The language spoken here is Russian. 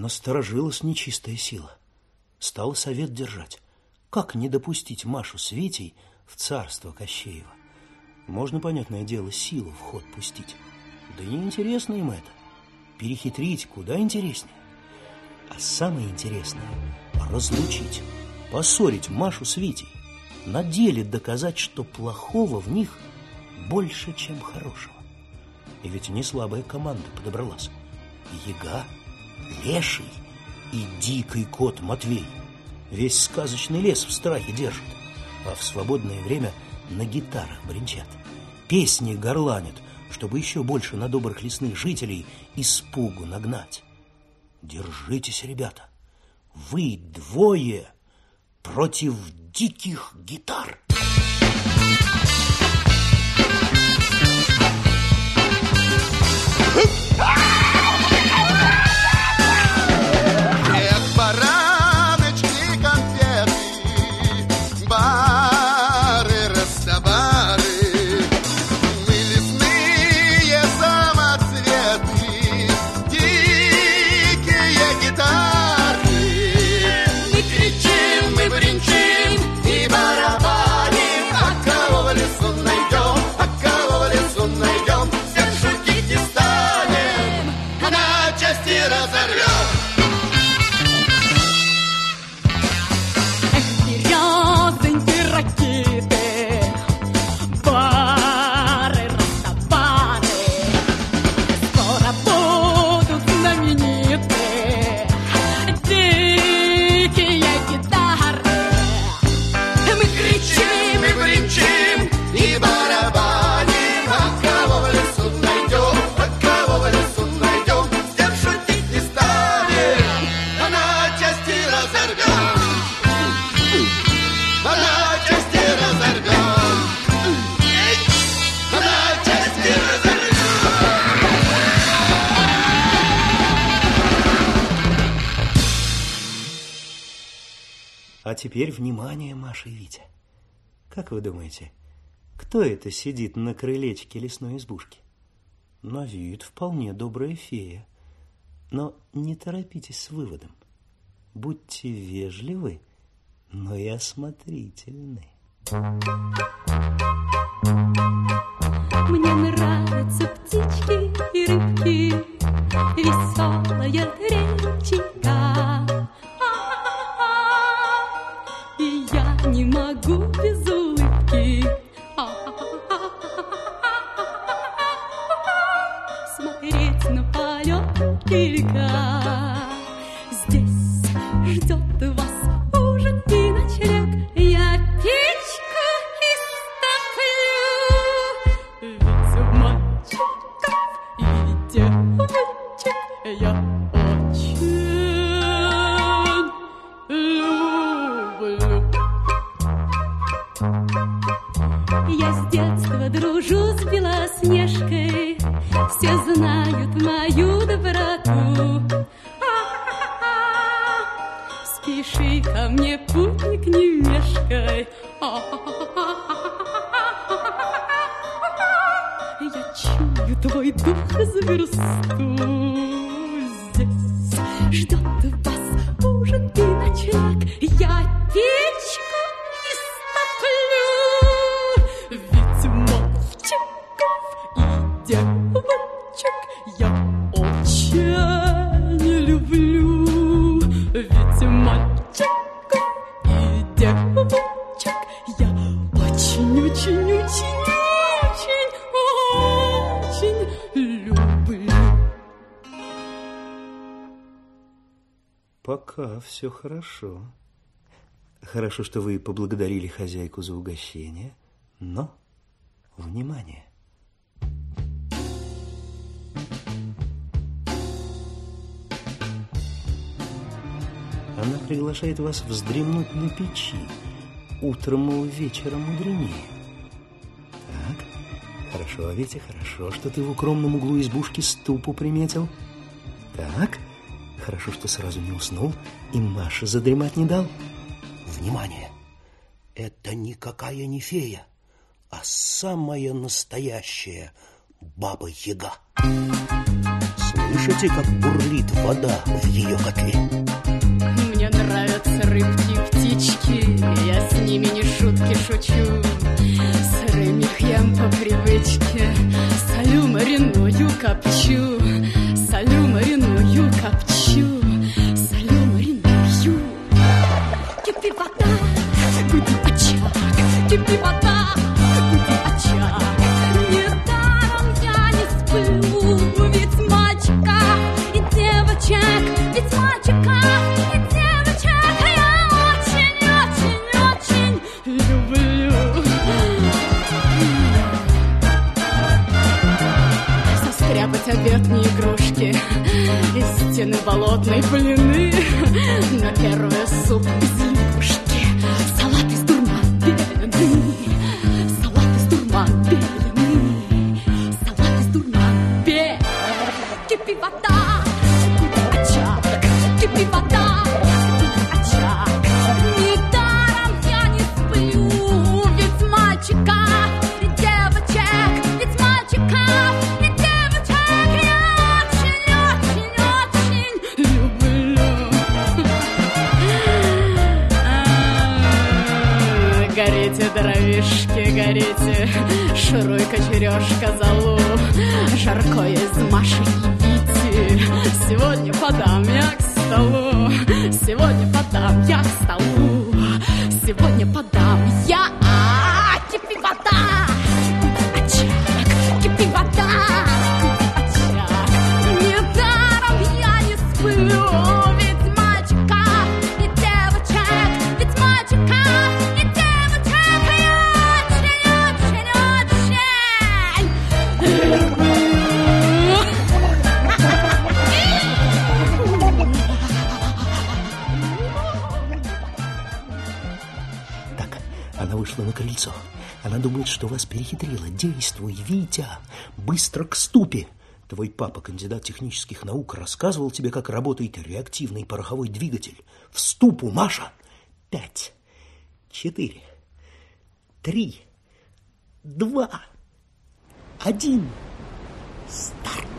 Насторожилась нечистая сила. Стала совет держать. Как не допустить Машу с Витей в царство Кощеева? Можно, понятное дело, силу в ход пустить. Да не интересно им это. Перехитрить куда интереснее. А самое интересное – разлучить, поссорить Машу с Витей. На деле доказать, что плохого в них больше, чем хорошего. И ведь не слабая команда подобралась. Яга, Леший и дикий кот Матвей. Весь сказочный лес в страхе держат, а в свободное время на гитарах бренчат. Песни горланят, чтобы еще больше на добрых лесных жителей испугу нагнать. Держитесь, ребята. Вы двое против диких гитар. А теперь внимание, Маша и Витя. Как вы думаете, кто это сидит на крылечке лесной избушки? На вид вполне добрая фея. Но не торопитесь с выводом. Будьте вежливы, но и осмотрительны. Мне нравятся птички и рыбки, веселая дружу с Белоснежкой, все знают мою доброту. Спеши ко мне, путник, не мешкай. Я чую твой дух за версту. Здесь ждет вас ужин и ночлег. Я печку Пока все хорошо. Хорошо, что вы поблагодарили хозяйку за угощение, но внимание. Она приглашает вас вздремнуть на печи. Утром, мол, вечером мудренее. Так, хорошо, Витя, хорошо, что ты в укромном углу избушки ступу приметил. Так, Хорошо, что сразу не уснул и Маша задремать не дал. Внимание! Это никакая не фея, а самая настоящая Баба-Яга. Слышите, как бурлит вода в ее котле? Не игрушки Из стены болотной блины На первое суп из лягушки. Салат из дурман белены Салат из дурман белены Салат из дурман белены Кипи вода, Кипи вода, кипи очаг Недаром я не сплю Ведь мальчика и девочек Ведь мальчика и девочек Я очень, очень, очень люблю Горите, дровишки, горите Шуруй-ка, черешка, залу Жарко из Маши я к думает, что вас перехитрила. Действуй, Витя, быстро к ступе. Твой папа, кандидат технических наук, рассказывал тебе, как работает реактивный пороховой двигатель. В ступу, Маша! Пять, четыре, три, два, один. Старт!